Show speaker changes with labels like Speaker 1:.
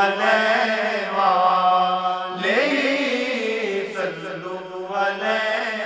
Speaker 1: علیہ وآلہ
Speaker 2: صلی